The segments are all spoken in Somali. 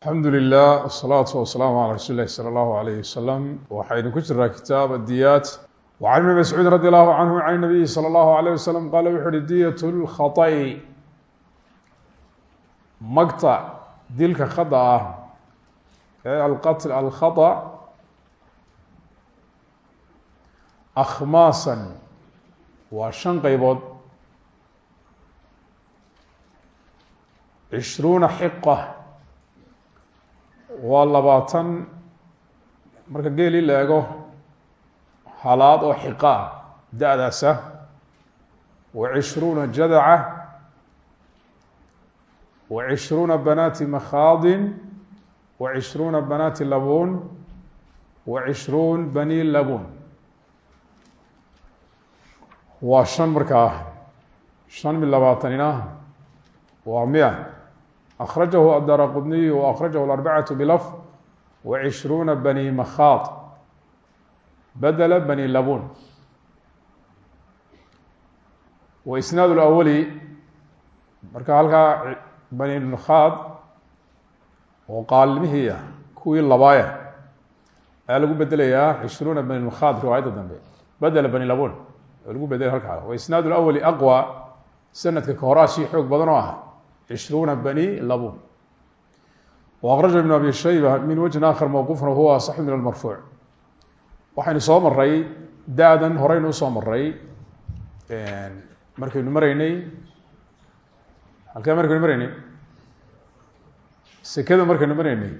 alxamdu lilah wsalaatu wasalaamu calaa rasuuli lahi sala allahu alayh wasalam waxaynu ku jiraa kitaab adiyaat wacan ibni mascuud radi allahu canhu can nabiyi sala allahu alayh wasalam qaala wuxu uhi diyat lkhaطa'i magta dilka khada ah. Ee alqatl alkhata akhmaasan waa shan qeybood cishruuna xiqa waa labaatan. Marka geeli la ego halaad oo xiqa ah da-daasa. Wa cishruuna jadaca. Wa cishruuna banaati makhaadin. Wa cishruuna banaati labuun. Wa cishruun bani labuun. Waa shan markaa. Shan mid labaatanina waa akhrajahu adara qudniyu wakhrajahu arbacatu bilaf wacishruuna bani makhaad badela bani labun wa isnaad lawali marka halkaa bani makhaad oo qaalmihii ah kuwii labaaya ayaa lagu bedelayaa cishruuna bani makhaad riwaayadda dambe badela bani labun lagu bedelay halkaa wa isnaad lawali aqwa sanadka kahorashii xoog badan oo ah ishruuna bani labun waqraja ibn abi shayba min wajhin aakhar mowquufan wahuwa asaxu min almarfuuc waxaynu soo maray da-dan horeynu u soo maray markaynu maraynay halkee markaynu maraynay sekada markaynu maraynay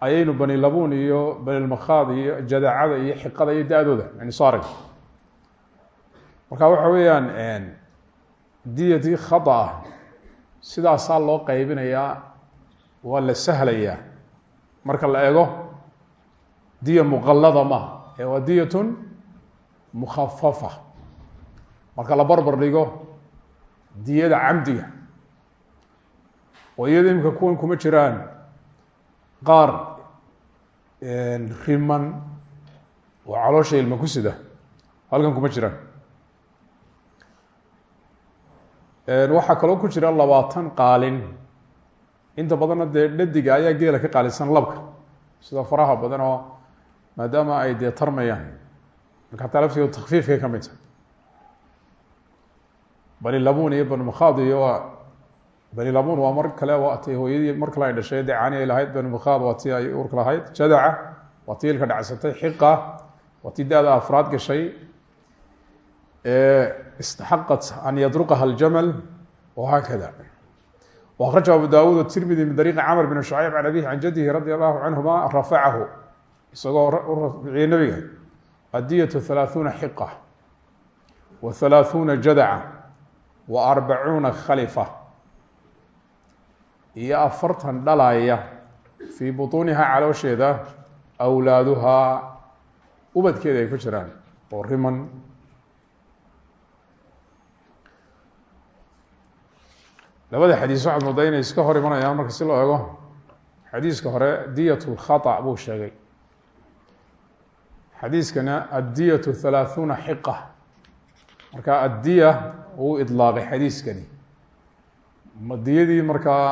ayaynu bani labuun iyo banilmakhaad iyo jadacada iyo xiqada iyo da-dooda aynu soo arag marka waxa weeyaan diyadii khada ah sidaasaa loo qaybinayaa waa la sahlayaa. Marka la eego diya muqallada maha ee waa diyatun mukhafafa. Marka la barbar dhigo diyada camdiga oo iyada imika kuwan kuma jiraan. Qaar riman oo caloosha ilma ku sida halkan kuma jiraan waxaa kaloo ku jira labaatan qaalin. Inta badanna dee ayaa geela ka qaalisan labka. Sida faraha badan oo maadaama ay dee tarmayaan. Marka hataa laftigeedu takfiifkay ka mid tahay bani labun iyo bani makhaad iyo waa bani labun waa mar kale waa ti hooyadii mar kale ay dhashay dee caani ay lahayd. Bani makhaad waa ti ay urka lahayd. Jadaca waa ti ilka dhacsatay. Xiqa waa ti afraad gashay istaxaqat an yadruqaha اljaml whakada وأkرaجه abu dawud التirmidي min dariiqi cmr بn شhucayb can abيه can jadihi radي الlahu canهuma rafacahu isagoo u rafciyey nebiga adiyة ثaلaaثuuna xiqة wa ثaلaaثuuna jadca wa arbacuuna khalifa iyo afartan dhalaya fii buطuuniha caloosheeda awlaaduhaa ubadkeeda ay ku jiraan oo riman labada xadiis waxaad moodaa inay iska hor imanayaan marka si loo ego xadiiska hore diyat lkhaطأ buu sheegay xadiiskana addiyatu halaaثuuna xiqa marka addiya uu idlaaqay xadiiskani ma diyadii markaa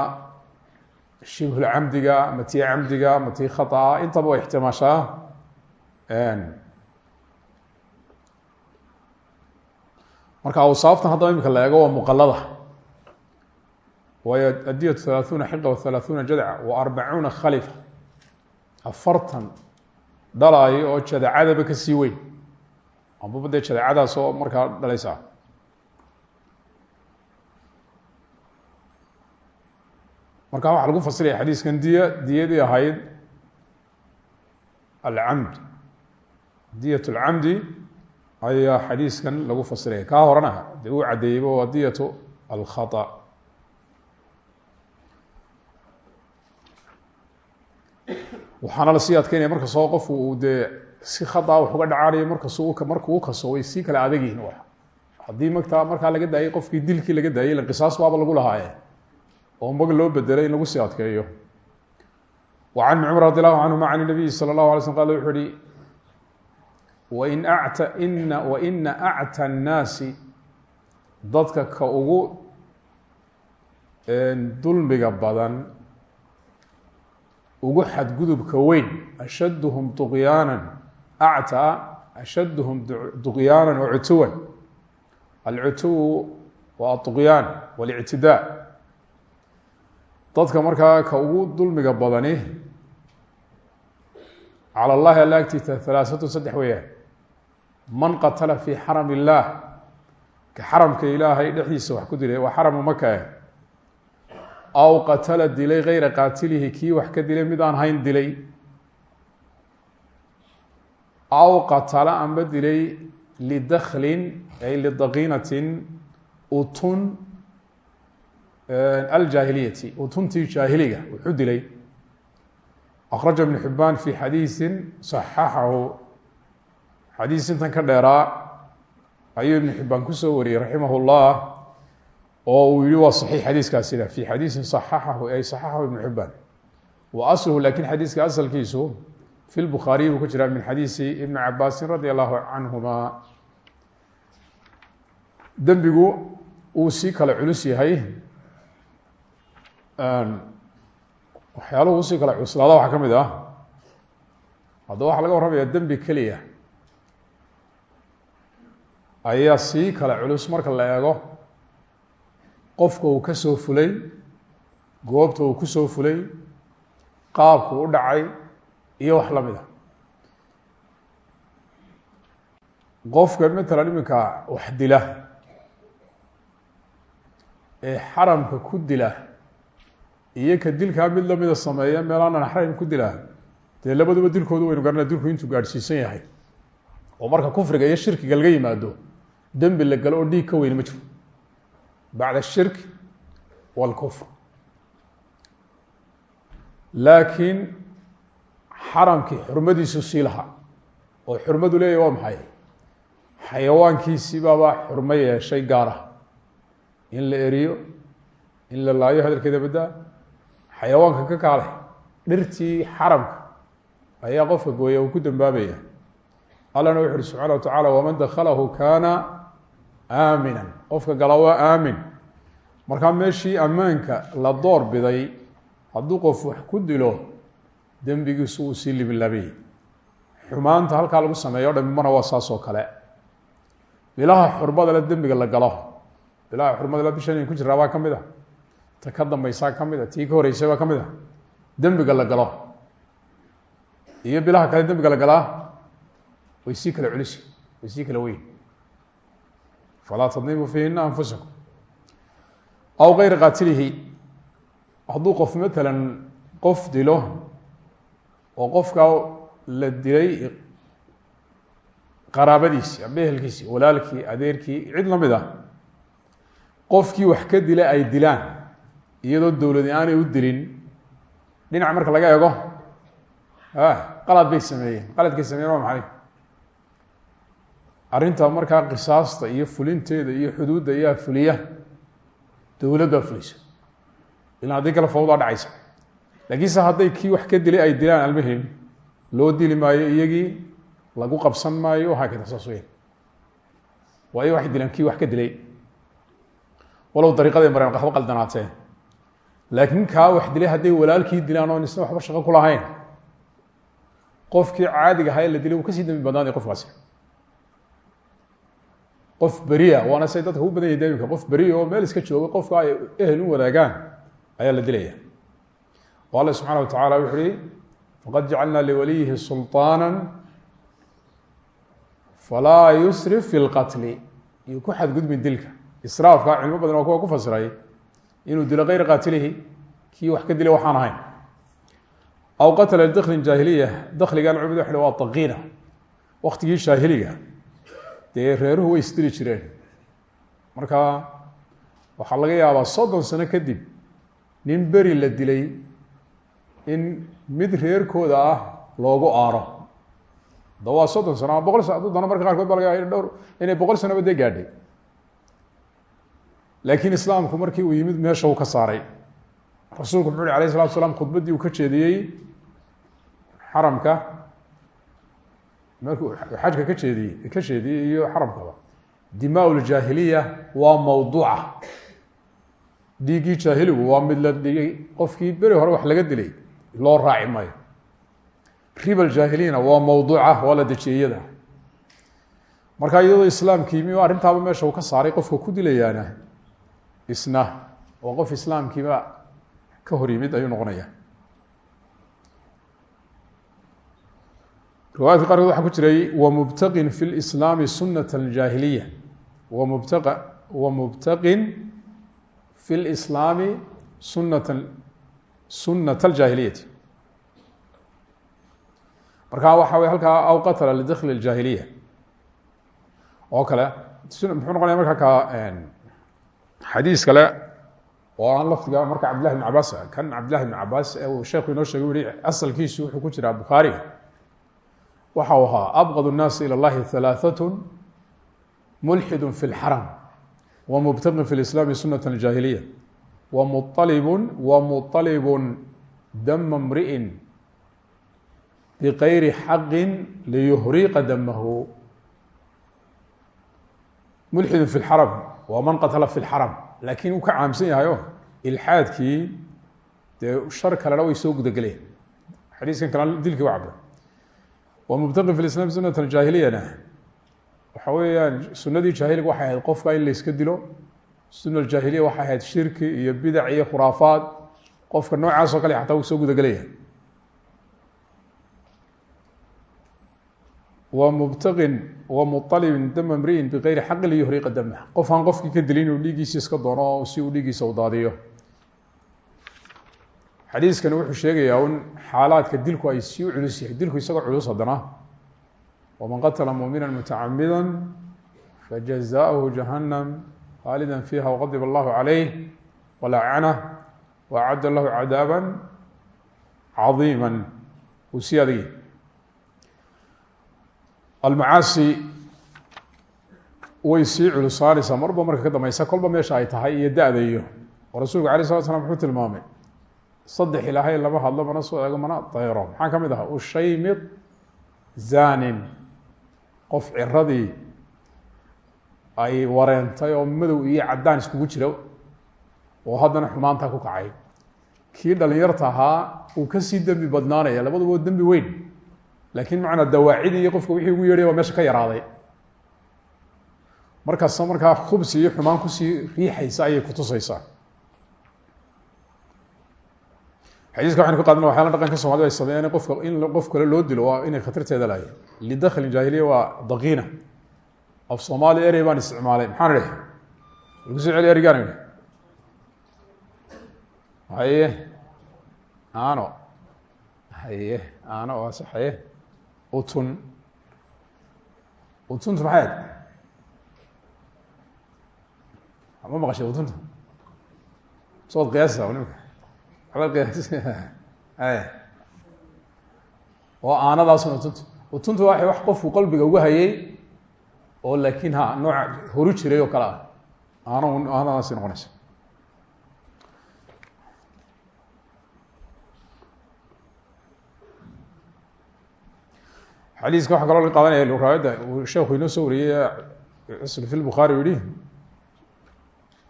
shibhulcamdiga ma tii camdiga ma tii khaطأa intaba way ixtimaashaa marka awsaaftan haddaba imika la eego waa muqalada waayo adiyat halaaثuuna xiqa wa halaaثuuna jadca wa arbacuuna khalifa afartan dhalaayo oo jadacadaba ka sii weyn ambaba dee jadacadaas oo markaa dhalaysaa marka waxaa lagu fasiraya xadiiskan diya diyadii ahayd alcamd diyat اlcamdi ayaa xadiiskan lagu fasiraya kaa horena dee uu caddeeyeyba waa diyat alkhaطأ waxaana la sii adkeynaya markastoo qofku uu dee si khadaa wax uga dhacaanayo markasu markuu ukaso way sii kala adagyihin haddii magtaa markaa laga daayay qofkii dilkii laga daayay ila qisaas baaba lagu lahaaye oo mag loo bedelay in lagu sii adkeeyo. Wa can ibni cumar radi allahu canhuma can nabiyi sala allahu alay slm qala wuxuu uhi wain acta ina waina acta dadka ka ugu dulmiga badan ugu xadgudubka weyn ashaduhum طuqyaana actaa ashaduhum duqyaana wacutuwan alcutuw waa aطuqyaan waاlictidaa dadka markaa ka ugu dulmiga badani calى اllahi alla agtiisa halaaثatu saddex weeyaan man qatala fi xaram اllah ka xaramka ilaahay dhexdiisa wax ku dilay waa xaramu maka aw qatala dilay gayra qaatilihi kii wax ka dilay mid aan hayn dilay. Aw qatala amba dilay lidaklin ay lidaqinatin utun aljaahiliyati utuntii jaahiliga wuxuu dilay. Akraja ibn xibaan fi xadiisin صaxaxahu xadiis intan ka dheeraa ayuu ibn xibaan ku soo wariyey raximah اllah oo uu yihi waa صaxiix xadiiskaasida fi xadiisin صaxaxahu ay صaxaxahu ibn xibaan wa asluhu lakin xadiiska asalkiisu fi lbukhaariy buu ku jiraa min xadiisi ibni cabaasin radi allahu canhuma dembigu uu sii kala culus yahay waxyaaluhu usii kala cuslaada waxaa ka mid ah haddaba waxaa laga warramaya dembi keliya ayaa sii kala culus marka la eego qofka uu ka soo fulay goobta uu ku soo fulay qaabku u dhacay iyo wax la mid a qofka matalan iminka wax dila ee xaramka ku dila iyo ka dilkaa mid lamida sameeya meelaanan xaram ku dilaa dee labaduba dilkoodu waynu garanaa dilku intuu gaadhsiisan yahay. Oo marka kufriga iyo shirkiga laga yimaado dembi la galo oo dhiig ka weyne ma jiro bacda ashirk wاlkufr laakiin xaramkii xurmadiisu sii lahaa oo xurmadu leeyahy waa maxay xayawaankiisii baabaa xurmo yeeshay gaara in la eriyo in la laayo hadalkeeda baddaa xayawaanka ka kaale dhirtii xaramka ayaa qofka gooya uu ku dambaabaya allana wuxu uhi subxana wa tacaala waman dakhalahu kaana aaminan. Qofka gala waa aamin. Markaa meeshii ammaanka la door biday hadduu qof wax ku dilo dembigiisu uu sii libilaabiyey xumaanta halkaa lagu sameeyo o waa saas oo kale. Bilaha xurmada le dembiga la galo. Bilaha xurmada le bishan ku jiraa baa ka a. Ta ka dambaysaa ka mid a. Tii ka horreysay baa ka dembiga la galo. Iyo bilaha kale dembiga la galaa way sii kala culisi way sii kala weyn falaa tadnimu fiihina anfusakum. Aw gayra qaatilihi. Hadduu qof matalan qof dilo oo qofkaa la dilay qaraabadiisi amba ehelkiisi walaalkii adeerkii cid la mid ah qofkii wax ka dila ay dilaan iyadoo dowladi aanay u dilin dhinac marka laga eego qalad bay sameeyeen. Qaladkay sameeyeen waa maxay arrinta markaa qisaasta iyo fulinteeda iyo xuduudda ayaa fuliya. Dowlad baa fulisa ilan haddii kale fawdaa dhacaysa. Laakiinse hadday kii wax ka dilay ay dilaan almahim loo dili maayo iyagii lagu qabsan maayo haakada saas weyn. Waayo waxay dilaan kii wax ka dilay. Walow dariiqaday mareen waxba qaldanaatee. Laakiin kaa wax dilay hadday walaalkii dilaan oon isna waxba shaqo ku qofkii caadiga ahaa la dilay wuu ka sii dambi badnaanay qofkaasi qof beria waana say dadka u badan yahy daimika qof beria oo meel iska jooga qofka ay ehel u wadaagaan ayaa la dilaya oo subxaana wa tacala wuxu uhi faqad jacalna liwaliyihi sulطaana falaa yusrif fi lqatli iyo ku xadgudbin dilka. Israafka cilmo badan kuwa ku fasiray inuu dilo kayra qaatilihi kii wax ka dilay waxaan ahayn. Aw qatla lidaklin jaahiliya dakligan culimadu waxay waa taqiina waktigii dee reeruhu way isdili jireen. Marka waxaa laga yaabaa soddon sano kadib nin beri la dilay in mid reerkooda ah loogu aaro. Da waa soddon sano ama boqol sano dana marka qaarkood ba laga dhowr inay boqol sanoba dee gaadhay. Laakiin islaamku markii uu yimid meesha uu ka saaray. Rasuulku muxu uhi alayh salaam khudbaddii uu ka jeediyey xaramka markuu xajka ka jeediyey ka jeediyey iyo xaramkaba. Dimaa ljaahiliya waa mawduuca. Dhiiggii jaahiligu waa mid la dhigay qofkii beri hore wax laga dilay loo raaci maayo. Riba jaahiliyana waa mawduuca waa la meesha uu ka saaray qofka ku dilayaana isna. Oo qof islaamkiiba ka hor yimid ayuu noqonaya riwaayadka qaarkood waxaa ku jiray wamubtaqin fi lislaami sunat aljaahiliya wamubtaa wamubtaqin fi lislaami sunata sunat aljaahiliyati marka waxa wey halkaa aw qatla lidakli اjaahiliya oo kale muxuu noqonaya markaa ka xadiis kale oo aan lafdiga marka cabdillahi bn cabaas kan cabdillahi bn cabaas sheekhu inoo yihi asalkiisu wuxuu ku jiraa bukhaariga waxa u ahaa abqad الnaasi ilى اllahi ثalaaثaة mulxidu fi اlxaram wmubtaqin fi اlislaami sunaة اjaahiliya wmuطalibu wmuطalibu dama mri'in bغayri xaqi liyuhriqa damahu mulxidu fi اlxaram waa man qatla fi اlxaram laakiin uu ka caamsan yahay o ilxaadkii dee shar kalena way soo gudageleen xadiiskan kale dilkii wa cabda wmubtaqin fi islam sunat jaahiliyana waxa weeyaan sunadii jaahiliga waxay ahayd qofka in layska dilo suna jaahiliya waxay ahayd shirki iyo bidac iyo khuraafaad. Qofka noocaas oo kale xataa uu soo gudagelaya wmubtaqin wamualibin dama mriin bigayri xaqin iska xadiiskani wuxuu sheegayaa un xaalaadka dilku ay sii culus yahay dilku isagoo culus haddana. Waman qatla mumina mutacamida fajazaؤhu jahannam khaalida fiiha waqadib allahu calayh walacanah waacadda lahu cadaaba cadiima uu sii adagi almacaasi way sii culusaanaysaa marba marka ka dambaysa kolba meesha ay tahay iyo da-da iyo oo rasuulku alay slat slam tilmaamay saddex ilaahay lama hadlo mana soo eego mana dayro. Maxaa ka mid aha ushaymid zanin qof ciradii ay wareentay oo madow iyo caddaan iskugu jira oo haddana xumaantaa ku kacay. Kii dhalinyarta ahaa uu ka sii dembi badnaanaya labaduba dembi weyn. Laakiin macnaa dawaacidii iyo qofka wixii ugu yeedhay baa meesha ka yaraaday. Markaasa markaa khubsi iyo xumaan ku sii riixaysa ayay kutusaysaa xadiiska waxaynu ka qaadana waxyaala dhaqanka somalida ay sameeyeen qofka in qof kale loo dilo waa inay khatarteeda lahay lidakli jaahiliya waa daqiina. Af soomaali erey baan isticmaalay maxaan idhi? Lagu soo celi ereygaan idhi. Haye aano. Haye aano waa sax haye. Utun. Utuntu maxay ma maqashay utunta? Sood qiyaasa nimka oo aanadaasuna utuntu utuntu waa wax qofku qalbiga uga hayay oo laakiin ha nooca horu jiray oo kale ah. Aano aanadaasi noqonaysa xadiiska waxaa soo wariyey cusl fi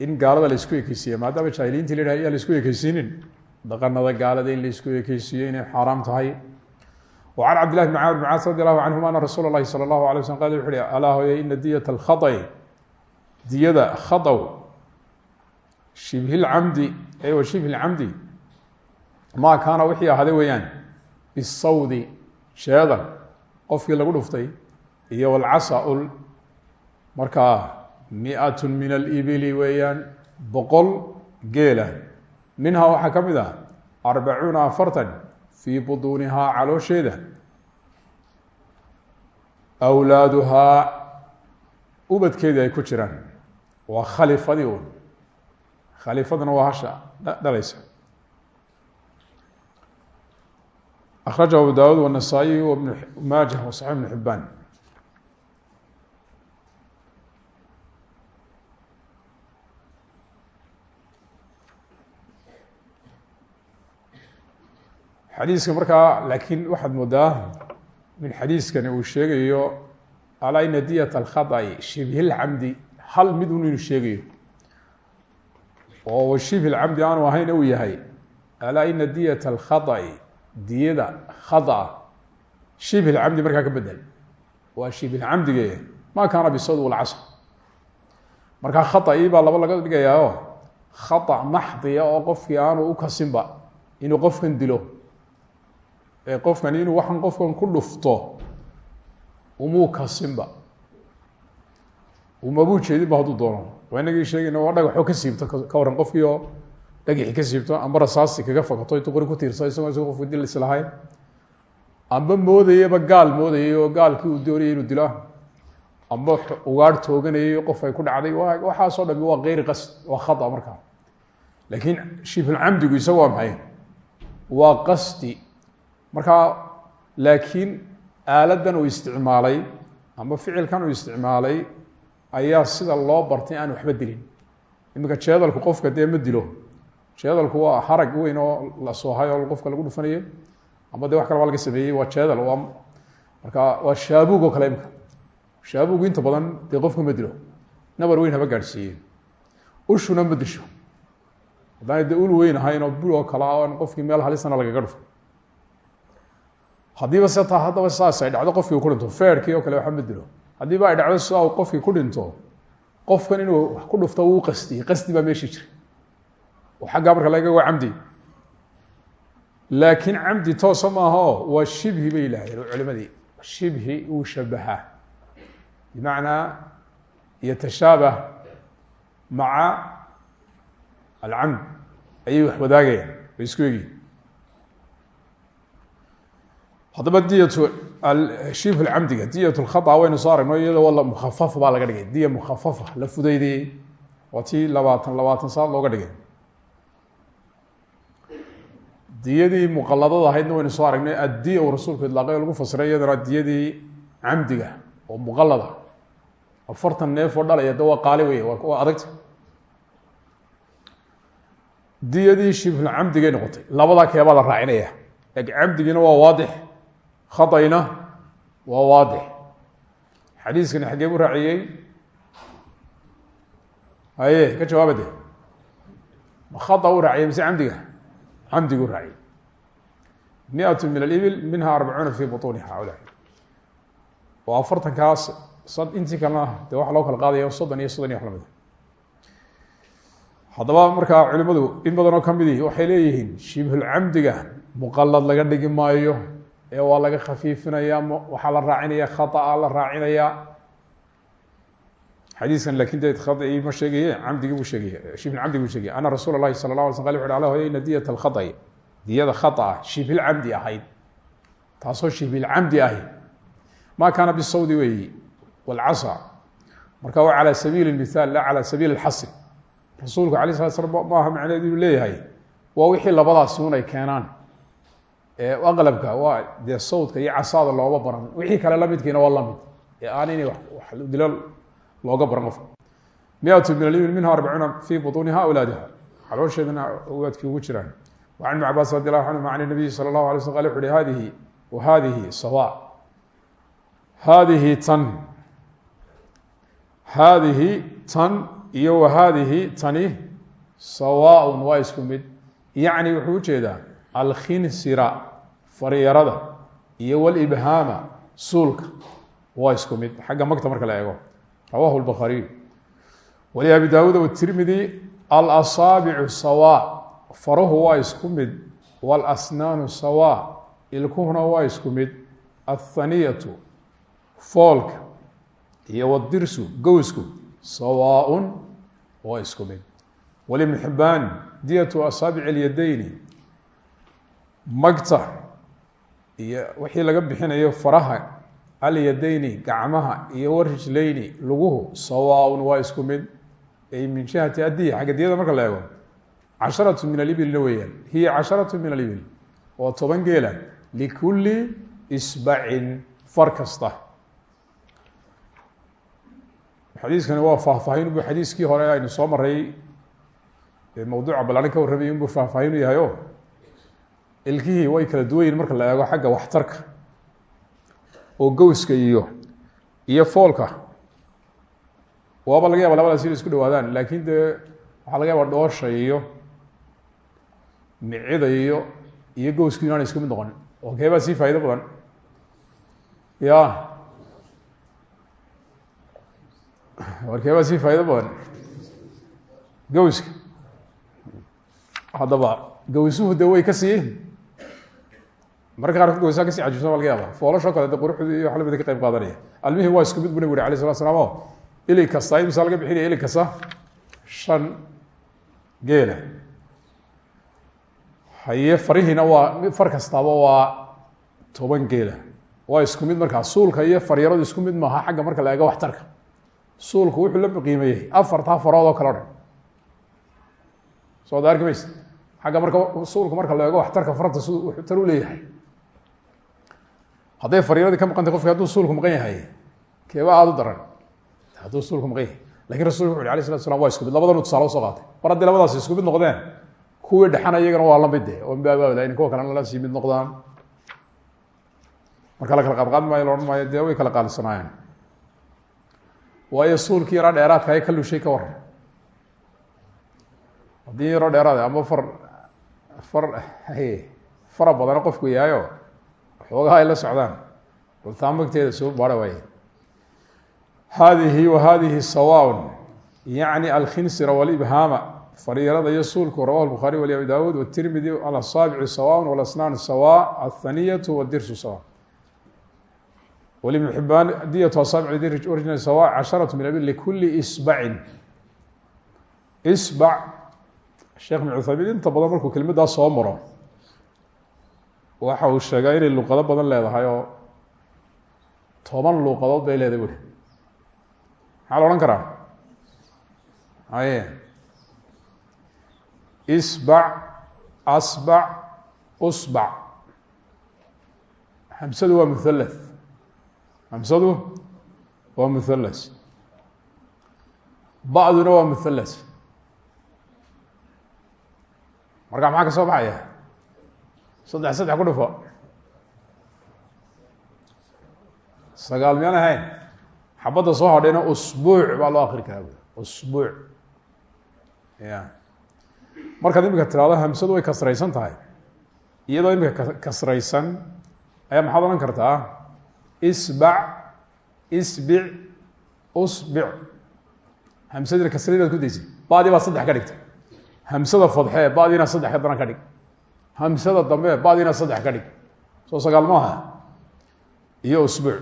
in gaalada la isku ekeysiiya maadaama la yidhah yaa dhaqanada gaalada in la isku ekeysiiyo inay xaaraam tahay. Wa can cabd llahi bn camr bn caas radi allahu canhuma ana rasuula llahi sala allahu alay waslam qal wuxu uhi alaa hooye ina diyat alkhaطi diyada khaطw shibhi lcamdi e wa shibhi lcamdi maa kaana wixii ahaaday weeyaan bisawdi sheedan lagu dhuftay iyo walcasa ul markaa miat min alibili weeyaan boqol geela minhaa waxaa ka mid ah arbacuuna afartan fii buduunihaa caloosheeda. Awlaaduhaa ubadkeedii ay ku jiraan. Waa khalifadii un khalifaduna waa hasha dhalaysa. Akrajahu abu dawud wanasaa-iy bn xibaan xadiiska markaa laakiin waxaad moodaa min xadiiskani uu sheegayo alaa ina diyat alkhaطi shibhi lcamdi hal mid un inuu sheegayo oo shibhi lcamdi aanu ahayn uu yahay alaa ina diyat alkhaطi diyada khadaa shibhilcamdi markaa ka bedel waa shibhilcamdige ma kaana bisawd walcasr markaa khaطii baa laba laga dhigayaao khaطأ maxdiya oo qofkii aanu u kasinba inuu qofkan dilo ee qofkan inuu waxan qofkan ku dhufto umuu kasinba umabuu jeedinba hadduu doono. Waa sheegayna waa dhagaxoo ka siibto ka waran qofkii oo ka siibto amba rasaasti kaga fakato intuu qori ku tiirsa isagoo isagoo dil islahayn amba moodayaba gaal moodayay oo gaalkii uu doonayay inuu dilo. Amba ugaar tooganayay qof ay ku dhacday waxaasoo dhami waa keyri qasd waa khata markaa. Laakiin shibulcamdigu isaga waa maxay? Waa qasdi markaa laakiin aaladan uu isticmaalay ama ficilkan uu isticmaalay ayaa sida loo bartay aan waxba dilin. Iminka jeedalku qofka dee ma dilo. Jeedalku waa harag weyn oo la soohay oo qofka lagu dhufanayo ama de wax kale baa laga sameeyey waa jeedal waa marka waa shaabuug oo kale imika shaabuugu inta badan dee qofka ma dilo. Nabar weyn haba gaadhsiiye ushuna ma disho. Haddaanay dee ul weyn ahayn oo bul oo kale on qofkii meel halisana lagaga dhufo haddiiba se taa haddaba saas ay dhacdo qofkii ku dhinto feerkii oo kale waxba ma dilo. Haddiiba ay dhacdo uu qofkii ku dhinto qofkan inuu wax ku dhufto wuu qastiyey qasdi baa meeshii jira oo xaggaa marka laga waa camdi. Laakiin camdi toosa maaho waa shibhi bay yidhahdeen culimadii. Shibhi uu shabahaa bimacnaa yatashaabah maca alcamd. Ayay wax wadaagayaan isku egiin haddaba diyatu shibh camdiga diyat lkhaa waynu soo aragno iyadoo la mukhafafa baa laga dhigay. Diya mukhafafa la fudaydiyey waa tii labaatan labaatan looga dhigay. Diyadii muqaladada ahaydna waynu soo aragnay addiya uu rasuulku idlaaqay oo lagu fasiray iyadana diyadii oo muqalada afartan neef oo dhalaya de waa qaali wey waa adagta. Diyadii shibhulcamdigay noqotay labadaa keebaa la raacinaya. Camdigiina waa waadix khaayna waa waadix. Xadiiskani xaggee bu raaciyey? Haye ka jawaaba de ma khaa u raaciyey mise camdiga? Camdigu raaciyey. Miat min alibil minha arbacuuna fi buuniha ola oo afartankaas intii kalena de waxa loo kala qaadaya soddon iyo soddon iyo wax lamida haddaba markaa culimadu in badan oo muqalad laga dhigi maayo ee waa laga khafiifinaya waxaa la raacinaya khaaa la raacinaya xadiiskan lakin de khaii ma sheegaye camdigii buu sheegaya shibhulcamdigi buu sheegaya ana rasuul lahi sala la ala sl q ala ina diyat alkhaai diyada khaaa shibhilcamdi ahayd taasoo shibhilcamdi ahi ma kaana bisawdi weeyi walcasa marka waa calى sabiili mihaal la calى sabiili اxasr rasuulku alay slat slam maaha macneedu inuu leeyahay waa wixii labadaasi un ay keenaan aqlabka waa dee sawdka iyo casaada looma baran. Wixii kale lamidkiina waa la mid. Ee aan in dilal looga baran qofka miatu min alibil minha arbacuuna fi butuuniha awlaadiha. Caloosheedana ugu jiraan. Wacan ibn cabaas radi allahu canhuma can nabiyi sala allahu alay sl wa hadihi sawa. Hadihi tan. Haadihi tan iyo wa haadihi tani sawaaun waa isku mid. Wuxuu u jeedaa alkhinsira faryarada iyo wlibhaama suulka waa isku mid xagga magta marka la eego rawahu lbakhaariy wali abi daawuud wtirmidi alasaabicu sawa faruhu waa isku mid wاlasnaanu sawa ilkuhuna waa isku mid athaniyatu foolka iyo wdirsu gowsku sawaaء waa isku mid walibn xibaan diyatu asaabic اlyadayni magta iyo wixii laga bixinayo faraha alyadayni gacmaha iyo warijlayni luguhu sawaaء waa isku mid. Ay min jihati adiya xagga marka la eego casharatu min alibilna weeyaan. Hiya casharatu min alibil oo toban geela likuli isbacin far kasta. Xadiiskani waa faahfaahin bu xadiiskii hore aynu soo maray mawduuca balaarin ka warramay inbuu faahfaahin yahay o ilkihii way kala duwan yihiin marka la eego xagga waxtarka oo gowska iyo iyo foolka. Waaba laga yaba labadaas ina isku dhawaadaan laakin dee waxaa laga yaaba dhoosha iyo micida iyo iyo gowsku inaana isku mid noqon. Oo keebaa sii faa'ido badan? Ya war keebaa sii faa'ido badan? Gowska haddaba gawsuhu de way ka sii marka qaarkood gawsaha ka sii cajibsan ba laga yaaba foolashoo kale quruxdii iyo wax lamida ka qayb qaadanaya. Almihim waa isku mid bu nabig uri alay slat slam o ili kasta imisa laga bixinaya shan geela. Haye farihiina waa far kastaaba waa toban geela. Waa isku mid markaa. Suulka iyo faryaradu isku mid maaha xagga marka la eego waxtarka. Suulku wuxuu la qiimeeyey afartaa farood oo kale o soo da arki xagga marka suulka marka la eego waxtarka faranta s tar u leeyahay hadday faryaradii ka maqantay qofki hadduu suulku maqan yahay keeba aada u daran? Hadduu suulku maqan yahay. Lakin rasulku wuxu uri alay slatu slam waa isku mid. Labadanu qaatay. Mar haddii labadaas isku mid noqdeen kuwii dhexana iyagana waa la mid de oo mbaabala in kuwa kalena la sii mid noqdaan. Marka la kala qaadqaad maayo la maayo dee kala qaalisanaayeen waayo suulkii yaraa dheeraadka ka lushay ka waran haddii yaroo dheeraad ama far far fara badana qofku yahayo xoogaha ay la socdaan. Ultaamagteeda soo baara waaye hadihi wa hadihi sawaun. Yacni alkhinsira walibhaama fariirada iyo suulku rawahu lbukhaariy wali abi dawuud watirmidi alasaabici sawaun walasnaan sawa athaniyatu wadirsu sawa. Walibn xibaan diyatu asaabici original sawa casharatu min abil likuli isbacin isbac sheekh bin cuthaymiin inta badan markuu kelmaddaa soo maro waxa uu sheegaa inay luqado badan leedahay oo toban luuqadood bay leedahay buri. Maxaa la odhan karaa? Aye. Isbac asbac usbac. Hamsadu waa muthalath hamsadu waa muthalath ba'duna waa muthalath marka maxaa ka soo baxaya saddex saddex ku dhufo sagaal miyaan ahayn xabadda soo hadhayna usbuuc baa loo akri karaa usbuuc ya markaad imika tiraado hamsadu way kasraysan tahay iyadoo imika kasraysan ayaa maxaad odhan kartaa isbac isbic usbic hamsadina kasradaad ku daysay badi baad saddex ka dhigtay hamsada fadxee badiina saddex ka daran ka dhig hamsada dambe badiina saddex ka dhig soo sagaal maaha iyo usbuuc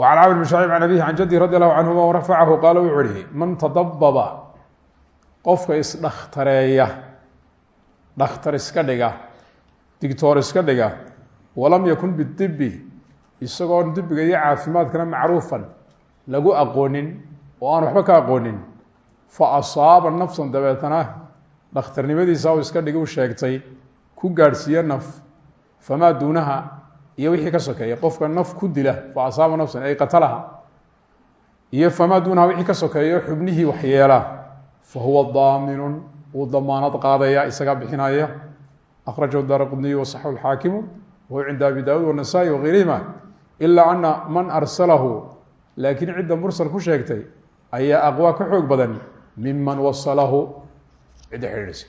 وعن cمر بن شhعيب عن أبيه عن jدي رضي الله عنهma ورفعه qاl wuxu uhi man تdبba qofka isdhktareeya dhktar iska dhiga digtoor iska dhiga walam yakun bالdibi isagoon dibiga iyo caafimaadkana macruufan lagu aqoonin oo aan waxba ka aqoonin faaصaaba nafsan dabeetana dhakhtarnimadiisa u iska dhigi u sheegtay ku gaadhsiiye naf famaa duunaha iyo wixii ka sokeeya. Qofka naf ku dila fa asaaba nafsan ay qatalaha iyo famaa duunaha wixii ka sokeeyo xubnihii waxyeela fa huwa daaminun wuu damaanad qaadaya isagaa bixinaya. Akhrajahu daara qudniyu wasaxu lxaakimu wahuwa cinda abi daawuud wanasaa-i wageyrihima ilaa ana man arsalahu laakiin cidda mursal ku sheegtay ayaa aqwaa ka xoog badan miman wasalahu cidda xidhiidhisa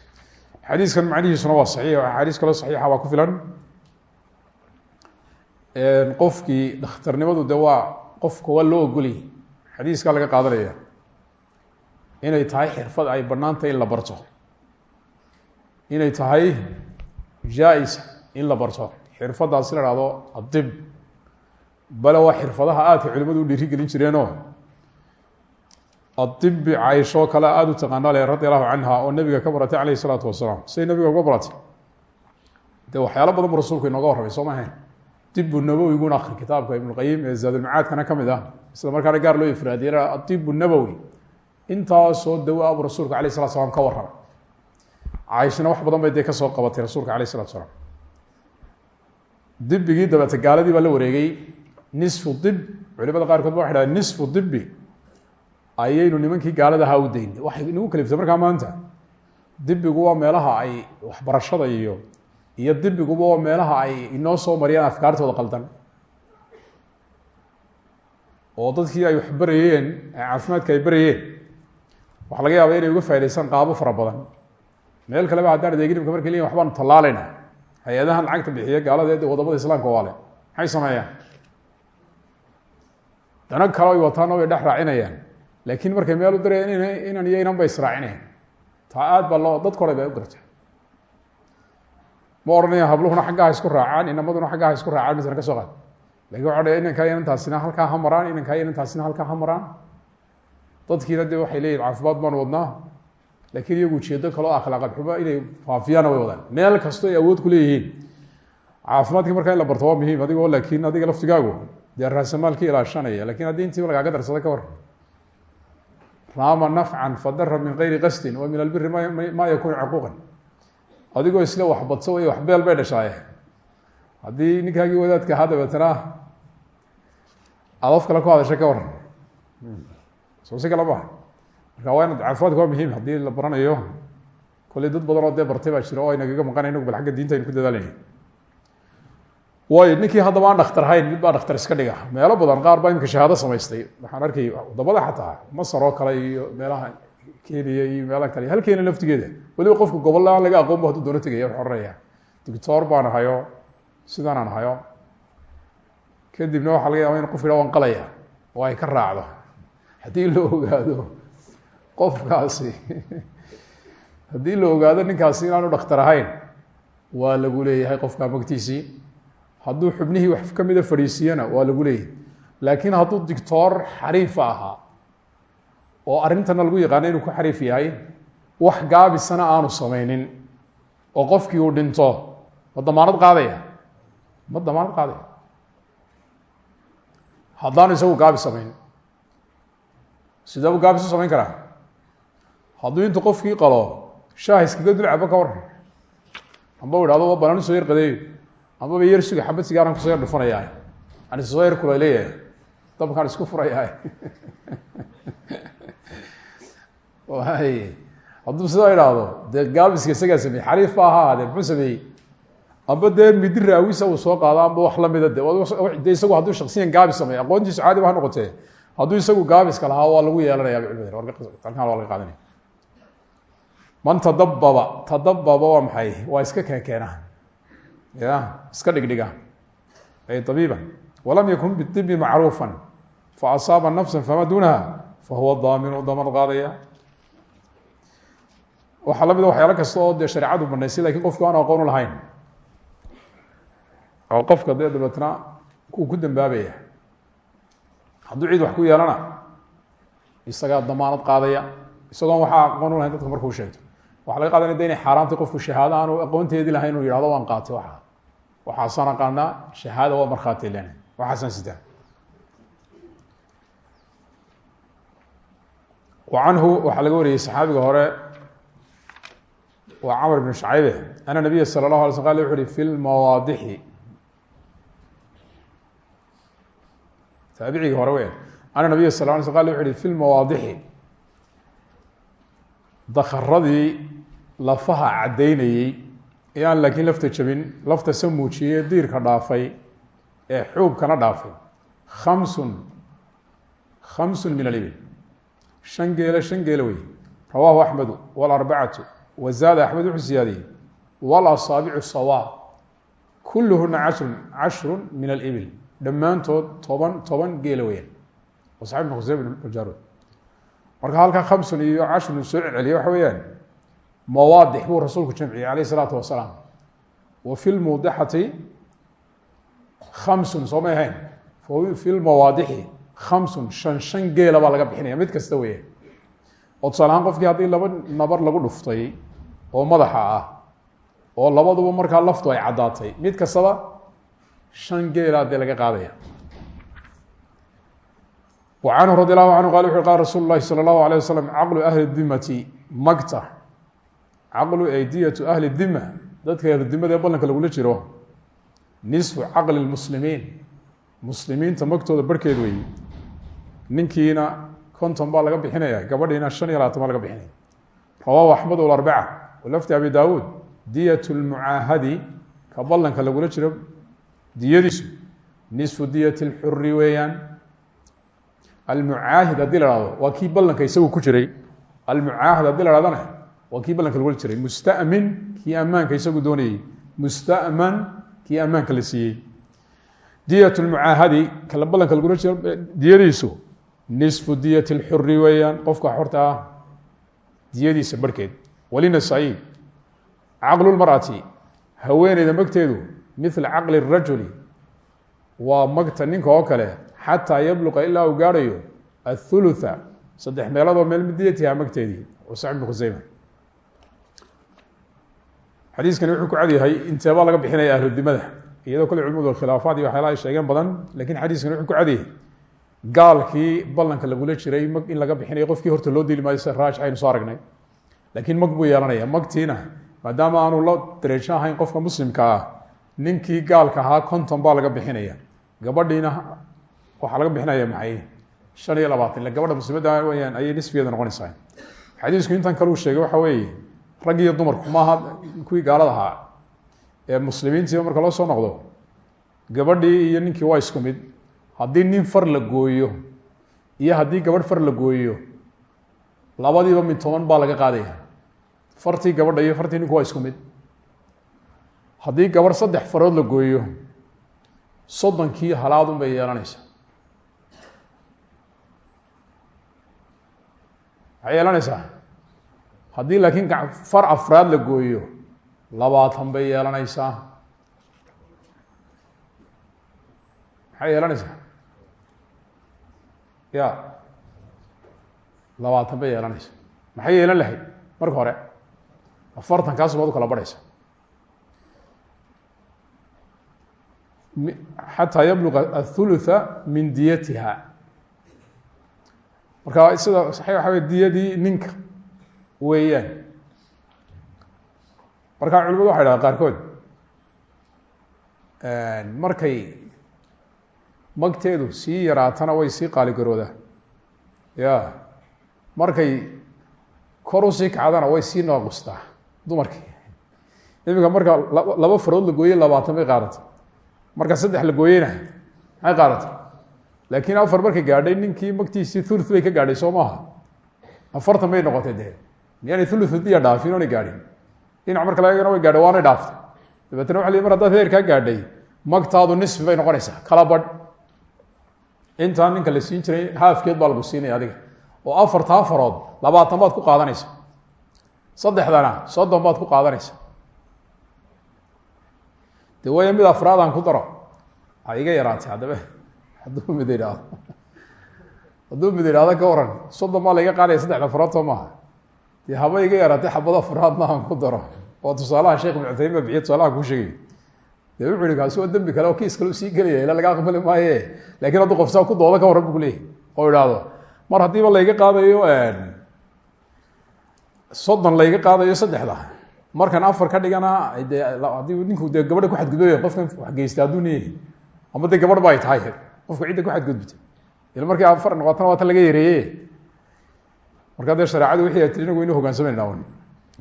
xadiiskan macnihiisuna waa saxiix axaadiis kaloo saxiixa waa ku filan. Qofkii dhakhtarnimadu de waa qofka waa loo ogoliyay xadiiskaa laga qaadanaya. Inay tahay xirfad ay banaantay in la barto. Inay tahay jaa-isa in la barto. Xirfadaasi la hahdo adib. Bale waa xirfadaha aadka culimadu u dhiiri gelin jireenoo adibi cayshoo kale aada u taqaana le radi allahu canha oo nabiga ka baratay caleyh isalaatu wasalaam siday nabiga uga baratay dee waxyaalo badan bu rasuulku inooga warramay soo mahayn dibu nabowiguna akri kitaabka ibnuqayim ee zaadulmacaadkana ka mid ah isla markaana gaar loo ifraadiye adibu nabowi intaasoo dawa abu rasuulka alayh salatu slam ka warramay cayshana wax badan bay dee ka soo qabatay rasuulka alayh salatu salaam dibigii dabeete gaaladii baa la wareegay nisfu dib culimada qaarkood ba ayaynu nimankii gaalada ahaa u daynay. Waxay nagu kaliftay markaa maanta dibigu waa meelaha ay waxbarashada iyo iyo dibiguba waa meelaha ay inoo soo mariyaan afkaartooda qaldan. Oo dadkii ay wax barayeen caafimaadka ay barayeen waxaa laga yaaba inay uga faa'idaystaan qaabo fara badan. Meel kaleba haddaan adeegin imka markay leyin waxbaanu tallaalayna hay'adahan lacagta bixiya gaalada ee waddamada islaamka waale maxay sameeyaan? Dana kale ay wataana way dhex raacinayaan laakiin markay meel u dirayaan inan iyo inan bay israacinayan taa aad loo dadka hore bay u garta ma habluhuna xaggaha isku raacaan inamaduna xaggaha isku raacaan misana ka soo qaad. Lakin waxa dh inankaa inantaasina halkaa ha maraan inankaa inantaasina halkaa ha maraan. Dadkiina de waxay leeyihiin caafimaad baanu wadnaa. Lakiin iyagu ujeedo kaleo akhlaaqad xumo inay faafiyaana way wadaan. Meel kasto ay awood ku leeyihiin. Caafimaadkii markaa la barto waa muhiim adigoo laakiin adiga laftigaagu dee raasamaalka ilaashanaya laakiin haddii intiiba lagaaga darsada ka war raama nafcan fadara min gayri qasdin wa min albiri ma yakunu caquuqan. Adigoo isla waxbadso way wax beel bay dhashaaye haddii ninkaagii wadaadka ahaa dabeetana aad of kale ku hadasha ka waran soo si kale maha marka waa ina caafimaadka waa muhiim. Haddii la baranayo kolley dad badan oo dee bartay baa jira oo aynagaga maqanay inagu bal agga diinta aynu ku dadaalayna waayo ninkii haddaba aan dhaktar hayn mid baa dhaktar iska dhiga. Meelo badan qaar baa imika shahaado samaystay. Waxaan arkay waddamada xataa masar oo kale iyo meelaha kenya iyo meelaha kale halkeena laftigeeda. Weliba qofka gobolla aan laga aqoon bu haduu doono tegaya wuxuu oranaya doctor baan hayo sidaanaan hayo kadibna waxaa laga yaaba in qof waan qalaya oo ay ka raacdo. Haddii la ogaado qofkaasi haddii la ogaado ninkaasi inaanu dhakhtar ahayn waa lagu leeyahay qofka magtiisii hadduu xubnihii wax kamida fadhiisiiyana waa lagu leeyahay. Laakiin hadduu dictoor xariifa ahaa oo arrintana lagu yaqaano inuu ku xariif yahay wax gaabisana aanu samaynin oo qofkii uu dhinto ma damaanad qaadaya? Ma damaanad qaadaya? Haddaanu isagu gaabis samayn. Sideebu gaabis u samayn karaa? Hadduu intu qofkii qalo shaah iskaga dul cabo ka waran amba u ihahdo wa banaan u soo yar qadeeyo ambaba yar suga xabad sigaaran ku soo yar dhufanaya aan issoo yar kula leeyahay. Dabkaan isku furayaa hadduu sidaa idhaahdo dee gaabiska isagaa sameeyey. Xariif ba ha ahaadee muxuu sameeyey? Amba dee midi raawisa soo qaado amba wax lamida de de isagu hadduu shaksiyan gaabis sameeyo. Aqoontiisu caadi ba noqotee. Hadduu isagu gaabiska lahaa waa lagu yeelanaya culimada waa laga qaadanaya. Man tadababa tadababa waa maxay? Waa iska keenkeena ya iska dhigdhiga ay abiiba walam yakun biibi macruufa faasaaba nafsa fama duunaha fahuwa daaminu damad qaadaya. Waxaa lamida waxyaalo kasta oo dee banaysay laakiin qofku aan aqoon lahayn oo qofka dee kuu ku dambaabaya. Hadduu cid wax ku yeelana isagaa damaanad qaadaya. Isagoon waxaa aqoon lahayn dadka markuu sheegto. Waxa laga qadanaya de inay qofku shahaado aanu aqoonteedii lahayn inuu yihahdo waan qaatay waxa waxaasaan aqaanaa shahaada waa markhaati lena waxaasaan sitaa wa canhu waxaa laga wariyey saxaabiga hore waa camr bn shacaybe ana nabiya salى اlahu alay sl qal wuxu uhi fi lmawaadixi taabicigii hore wey ana nabiya sal la sl qal wuxu uhi fi lmawaadixi dakaradii lafaha caddaynayey aan laakiin lafta jabin lafta sa muujiyey diirka dhaafay ee xuubkana dhaafay. Kamsun khamsun min alibil. Shan geele shan geele wey rawaahu axmedu wlarbacatu wazaada axmed wuxuu siyaadiyey. Walasaabicu sawa. Kulluhuna cashrun cashrun min alibil. Dhammaantood toban toban geela weyaan saxib ibn khuseyb jaarud marka halkaa khamsun iyo cashrun soo celceliya waxa weeyaan mawaadix buu rasuulku jamciyey alayh isalaatu wasalaam. Wa fi lmuudixati khamsun soo may ahayn? Fi lmawaadixi khamsun shan shan geela baa laga bixinaya mid kasta weeyaan oo tusaale ahaan qofkii haddii laba nabar lagu dhuftay oo madaxa ah oo labaduba markaa laftu ay caddaatay mid kastaba shan geelaa dee laga qaadaya. Wa canhu radi allahu canhu caqlu aydiyatu ahli dima dadka ahludimada ee ballanka lagula jiro. Nisfu caqli lmuslimiin muslimiinta magtooda barhkeed weeye. Ninkiina konton baa laga bixinaya gabadhiina shan iyo labaatan baa laga bixinaya. Rawaahu axmed alarbaca walafdi abi daawuud diyat lmucaahadi ka ballanka lagula jiro diyadiisu. Nisfu diyat lxuri weeyaan. Almucaahid haddii la hahdo waa kii ballanka isagu ku jiray. Almucaahid haddii la waa kii ballanka lagula jiray. Mustamin kii ammaanka isagu doonayey. Mustaman kii ammaanka la siiyey. Diyat lmucaahadi kala ballanka lagula jiro diyadiisu. Nisfu diyat lxuri weeyaan qofka xorta ah. Diyadiisa barhkeed walinasaa-i caqlu lmar'ati haweeneyda magteedu mila caqli rajuli. Waa magta ninka oo kale xataa yabluqa ilaa uu gaarhayo athulutha saddex meeloodoo meel midiyatiha magteedii xadiiskani wuxuu ku cadyahay inteebaa laga bixinaya ahludimada iyadoo kale culimadu khilaafaad iyo waxyaala ay sheegeen badan laakiin xadiiskani wuxuu ku cadyahay gaalkii ballanka lagula jiray mag in laga bixinayo qofkii horta loo dili maayo aynu soo aragnay. Laakiin mag buu magtiina maadaama aanu la dareejo qofka muslimka ah ninkii gaalka ahaa conton baa laga bixinaya. Gabadhiina waxaa laga bixinaya maxay? Shan iyo labaatan. Ila gabadha muslimadda weyaan ayay nisfigeeda noqonaysaa. Xadiisku intan kale uu sheegay waxa weeye rag dumarku maaha kuwii gaalada ahaa. Ee muslimiintiiba marka loo soo noqdo gabadhii iyo ninkii waa isku mid. Haddii nin far la gooyo iyo haddii gabadh far la gooyo labadiiba mid toban baa laga qaadaya fartii gabadha iyo fartii ninku waa isku mid. Haddii gabadh saddex farood la gooyo soddonkii halaadun bay yeelanaysaa. Maxay yeelanaysaa haddii laakiin far afraad la gooyo labaatan bay yeelanaysaa maxay yeelanaysaa? Ya. Labaatan bay yeelanaysaa maxay yeelan lahayd? Marka hore afartan kaas baad u kala barhaysa xataa yabluga athulutha min diyatiha. Marka sida saxi waxa wey ninka weeyaan. Marka culimadu waxay dhahaan qaarkood markay magteedu sii yaraatana way sii qaaligaroodaa ya markay kor u sii kacdana way sii noogustaa dumarkii. Iminka marka laba farood la gooyey labaatan bay qaadatay marka saddex la gooyeyna maxay qaadatay laakiin afar markay gaadhay ninkii magtiisii thuluth bay ka gaadhay soo maaha afartan bay noqotay dee miyaanay thuluth diya dhaafin oonay gaadhin dhinac marka lagana way gaadhay waanay dhaaftay dabeetna waxa la mar haddaad heerkaa gaadhay magtaadu nisfi bay noqonaysaa kala badh. Intaa ninka la siin jiray haafkeed baa lagu siinaya adiga. Oo afartaa farood labaatan baad ku qaadanaysa. Saddexdana soddon baad ku qaadanaysa. De waaya mid afraadaan ku daro. A yaraatay haddaba hadduu mid idhaahdo hadduu mid idhaahdo ka waran soddon baa laiga qaadaya saddexda farood soo maaha dee haba iga yaraatay xabado afraadna aan ku daro. Oo tusaalaha sheekh ibnu cuthaymin ba bixiye tusaalaha kuu sheegay. Dee wuxu ihi kaasi waa kale oo kiis kale u sii gelaya ila laga aqbali maaye. Lakin hadduu qofsaa ku doodo ka warran bu kuleeyahy oo idhaahdo mar haddiiba layga qaadayo soddon layga qaadayo saddexda. Markan afar ka dhigana de ninku dee gabadha ku xadgudbay qofkan wax geystay hadduu niyahy ama dee gabadh ba ay tahay. Qofka cidda ku xadgudbtay ila markii afar noqotana waa tan laga yareeye markaa dee shareecadu wixii tiri inagu inu hogaansamayna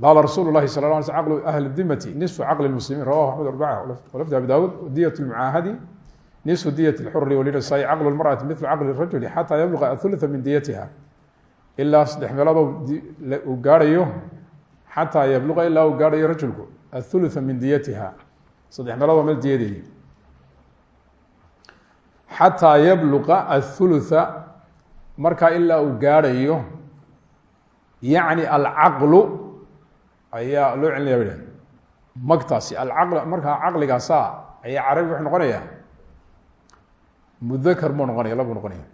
qaala rasuulu lahi la alay sl caqlu ahli dimati nisfu caqli lmuslimiin rawahu axmed arbaca walafdi abi daawud diyat lmucaahadi nisfu diyat lxuri walinasaai caqlu lmarأati mithlu caqli rajuli xataa yabluqa athulutha min diyatiha ilaa saddex meeloodoo uu gaarhayo xataa yabluqa ilaa uu rajulku athulutha min diyatiha saddex meeloodoo meel diyadeedi xataa yabluqa athulutha markaa ilaa yacni alcaqlu ayaa loo celinaya ba magtaasi alcaql markaa caqligaasa ayaa carabi wuxuu noqonaya mudakar buu noqonaya labuu noqonaya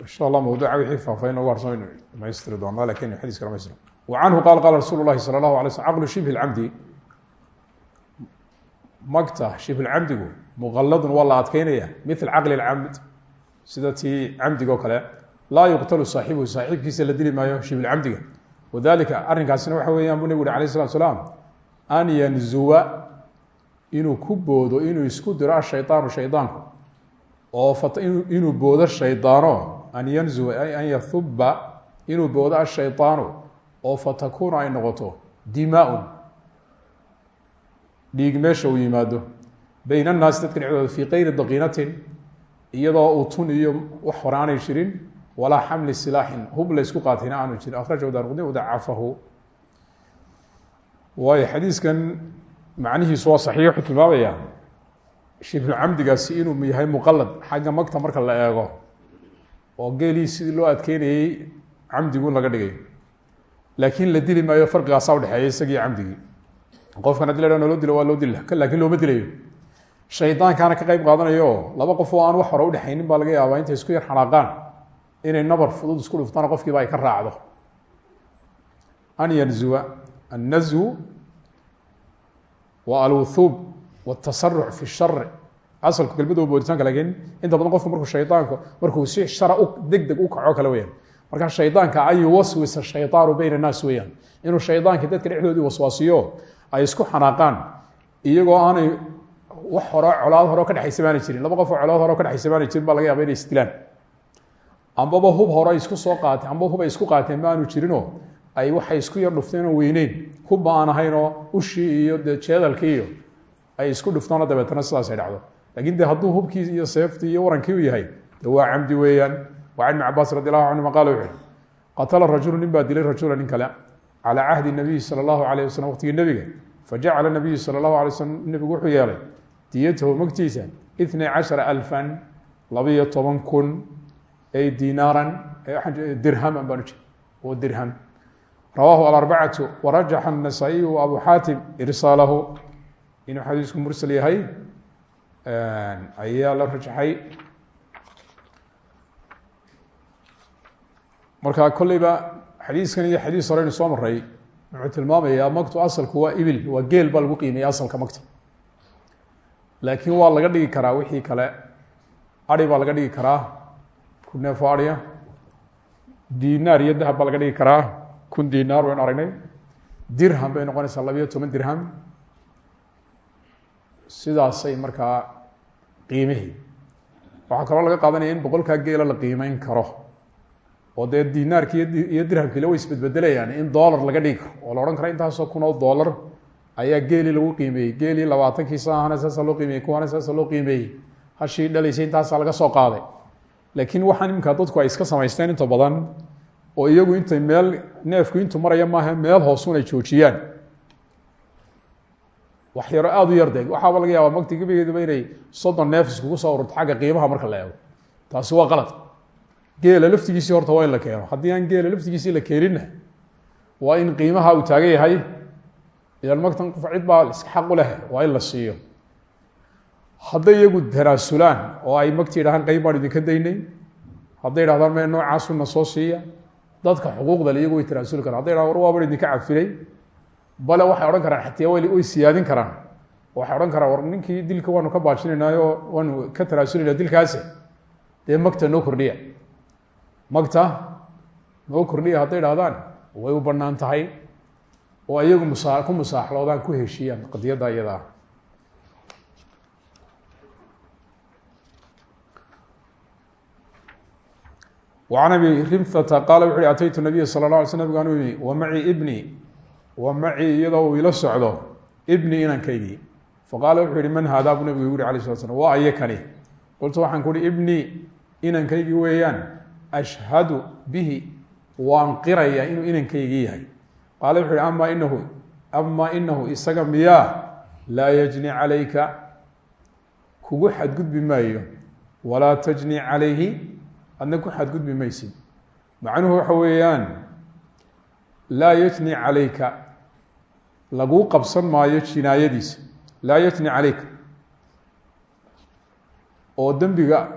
insha allah mawduca wixii faahfaahin noogu harsan dhamaystiri doonaa laakiin xadiiska dhamaystira wa canhu qaala qaala rasuulu llahi sala allahu alay slm caqlu shibhi lcamdi magta shibhulcamdigu muqaladun waa la adkeynaya mil caqli lcamd sida tii camdiga oo kale laa yuqtalu saaxibuhu saaxiibkiisa la dili maayo shibhulcamdiga wadalika arrinkaasina waxa weeyaan bu nebigu uri alayh salatu salaam an yanzuwa inuu ku boodo inuu isku diro ashaydaanu shaydaanku. Oo inuu boodo shaydaano an yanzuwa ay an yahuba inuu boodo ashaydaanu oo fatakunu ay noqoto dimaa-un dhiig meesha uu yimaado bayn annaasi dadka dhexdooda fii kayri daqiinatin iyadoo uu tun iyo wax hore aanay jirin walaa xamli silaaxin hub la ysku qaatayna aanu jirin. Akhrajahu daarqudni wadacafahu waayo xadiiskan macnihiisu waa saxiix wuxuu tilmaamayaa shiblu camdigaasi inuu yahay muqalad xagga magta marka la eego oo geelii sidii loo adkeynayey camdigu laga dhigay. Laakiin la dili maayo farqigaasa udhexeeya isagii camdigii qofkan haddii la loo dilo waa loo dila laakiin looma dilayo. Shaydaankaana ka qeyb qaadanayo. Laba qof oo aan wax hore udhexaynin baa laga yaabaa intay isku yar xanaaqaan inay nabar fudud isku dhuftaan qofkiiba ay ka raacdo. An yanzuwa. Annazwu wa alwuhuub watasaruc fi shari asalku kelmada booritaanka laakiin inta badan qofku markuu shaydaanku markuu si shara deg deg u kaco kale weyaan marka shaydaanka an yuwaswisa shaydaanu bayna annaas weyaan inuu shaydaanka dadka dhexdoodii waswaasiyo ay isku xanaaqaan iyagoo aanay wax hore colaad hore ka dhexaysa baana jirin. Laba qof oo hore ka dhexaysa baana jirin baa laga yaaba inay isdilaan. Ambaba hub hore isku soo qaateen ambaba hub isku qaateen ma aanu jirinoo ay waxay isku yar dhufteen oo weyneyn. Hubba aan ahaynoo ushii iyo jeedalkii iyo ay isku dhuftaanoo dabeetana sidaas ay dhacdo. Lakin de hadduu hubkii iyo seeftii iyo warankii u yahay waa camdi weeyaan. Waa ibn cabaas radi allahu canhuma qaala wuxu qatala rajulu calى cahdi nabiyi salى اllahu alayh waslm waqtigii nebiga fajacala nabiyu salى اllahu alay slm nebigu wuxuu yeelay diyatahu magtiisa itnay cashara alfan labiyo toban kun ay dinaaran dirhaman baan ujeed oo dirham rawahu alarbacatu warajaxa الnasaa-iyu abu xaatim irsaalahu inuu xadiisku mursal yahay ayaa la rajaxay marka kolleyba xadiiskan iyo xadiis horeynu soo maray wuxuu tilmaamayaa magtu asalku waa ibil waa geel baa lagu qiimeeya asalka magta. Laakiin waa laga dhigi karaa wixii kale. Adi baa laga dhigi karaa kun neefo adia dinaar iyo dahab baa laga dhigi karaa kun dinaar waynu aragnay. Dirham bay noqonaysaa labiyo toban dirham. Sidaasay markaa qiimihii. Waxaa kaloo laga qaadanaya in boqolkaa geela la qiimeyn karo oo dee dinaarki iyo dirhamkiile way isbedbedelayaan in dollar laga dhigi karo oo la odhan karo intaasoo kun oo dollar ayaa geelii lagu qiimeeyey. Geelii labaatankiisa ahana saasa loo qiimeyey kuwaana saasa loo qiimeeyey. Hashii dhalaysay intaasaa laga soo qaaday. Laakiin waxaan iminkaa dadku ay iska samaysteen inta badan oo iyagu intay meel neefku intuu maraya maaha meel hoosun ay joojiyaan. Wax yaro aada u yardeeg waxaaba laga yaaba magti gebigeeduba inay soddon neef iskugu soo ururto xagga qiimaha marka la eego. Taasi waa qalad geela laftigiisii horta waa la keeno. Haddii aan geela laftigiisii la keeninna waa in qiimaha uu taagan yahay. Idan magtan qof cid baa xaq u leh waa in la siiyo. Hadday iyagu tanaasulaan oo ay magti yidhahaan qeyb baan idinka daynay hadday idhahdaan me noocaasuna soo siiya dadka xuquuqda le iyagu way tanaasuli karaan. Hadday dhahan waa ban idinka cafilay bale waxay odhan karaan xataa way siyaadin karaan. Waxay odhan karaan war ninkii dilka waanu ka baajinaynaayo waanu ka tanaasulina dilkaasi dee magta noo kordhiya magta noo kordhiya hadday dhahdaan way u bannaan tahay oo iyagu musa ku musaaxloodaan ku heshiiyaan qadiyadda iyadaa an abi rimfata qaala wuxu uhi ataytu nabiya sala la alay sl wa macii ibni wa macii iyadoo ila socdo ibni inankaygii faqaala wuxuu man haadaabu nabigu igu yuri alay slat slam qultu waxaan ku uhi ibni inankaygii weeyaan ashhadu bihi waan qirayaa inuu inankaygii yahay. Qaala wuxu uhi ama inahu ama inahu isaga miyaa? Laa yajni calayka kugu xadgudbi maayo. Walaa tajni calayhi adna ku xadgudbi maysid. Macnuhu waxa weeyaan laa yajni calayka laguu qabsan maayo jinaayadiisa. Laa yajni calayka. Oo dembiga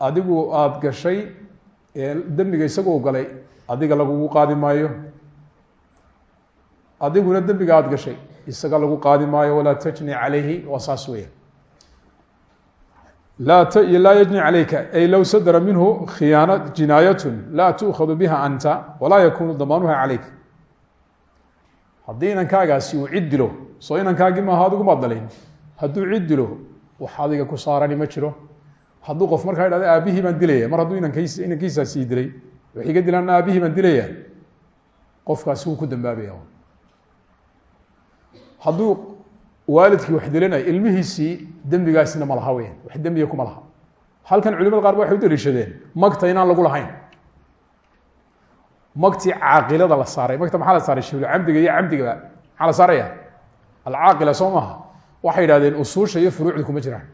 adigu aada gashay dembiga isagoo galay adiga lagugu qaadi maayo. Adiguna dembiga aada gashay isaga lagu qaadi maayo. Walaa tajni calayhi waa saas weya laa yajni calayka ay low sadra minhu khiyaana jinaayatun laa tuukhadu biha anta walaa yakunu damaanuha calayk haddii inankaagaasi uu cid dilo soo inankaagii maaha adigu maad dalayn hadduu cid dilo ku saarani ma jiro hadduu qof markaa idhahdo aabihii baan dilaya mar hadduu inankiis inankiisaasii dilay wax iga dilaan aabihii baan dilaya qofkaasi wuu ku dambaabaya hadduu waalidkii wax dilanayo ilmihiisii dembigaasina ma laha weyan wax dembiga kuma laha. Halkan culimada qaar waxay u daliishadeen magta inaan lagu lahayn. Magtii caaqilada la saaray magta maxaa la saaray? Shiblu camdiga iyo camdigaba maxaa la saaraya? Alcaaqila soo maaha. Waxay yidhahdeen usuusha iyo furuucda kuma jiraan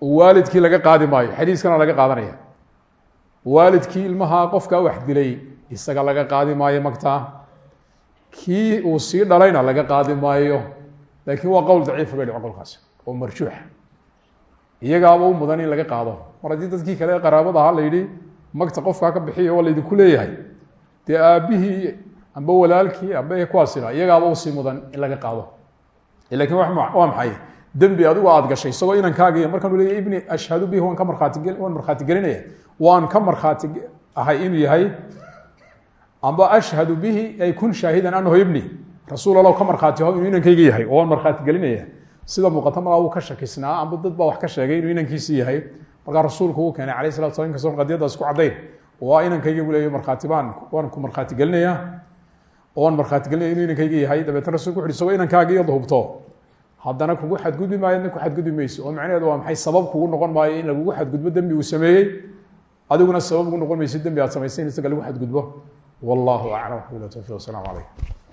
waalidkii laga qaadi maayo xadiiskana laga qaadanaya. Waalidkii ilmaha qofkaa wax dilay isaga laga qaadi maayo magtaa kii uu sii dhalayna laga qaadi maayo. Laakiin waa qowl daciifa bay dhicon qolkaasi oo marjuuxa iyagaaba u mudan in laga qaado. Mar haddii dadkii kale qaraabada ahaa la magta qofkaa ka bixiya waa laydinku leeyahay. Dee aabbihii amba walaalkii amba kuwaasina iyagaaba u sii mudan in laga qaado. Lakin waa maxay dembi adigu aad gashay isagoo inankaaga iyo markaanu leeya ibni ashhadu bihi waan ka markhaati waan markhaati gelinaya. Waan ka markhaati ahay inuu yahay amba ashhadu bihi ay kun shaahidan anahu ibni. Rasuul ka markhaatiho inuu inankayga yahay oo waan markhaati gelinaya. Sida muuqata magaa uu ka shakisnaa amba dad baa wax ka sheegay inuu inankiisii yahay. Markaa rasuulku uu keenay alayh salatu sla inkastoo qadiyadaas ku caddayn. Waa inankayga buu leeya markhaati baan waan ku markhaati gelinaya. Oo waan markhaati gelinaya inuu inankayga yahay. Dabeetna rasulku wuxu isagoo inankaaga iyada hubto haddana kugu xadgudbi maayo adna ku xadgudbi mayso. Oo macnaheedu waa maxay sabab kugu noqon maayo in lagugu xadgudbo dembi uu sameeyey? Adiguna sabab ugu noqon mayso dembi aad samaysay in isaga lagu xadgudbo. Wallahu aclam wbilah tawfiq wasalaamu calaykum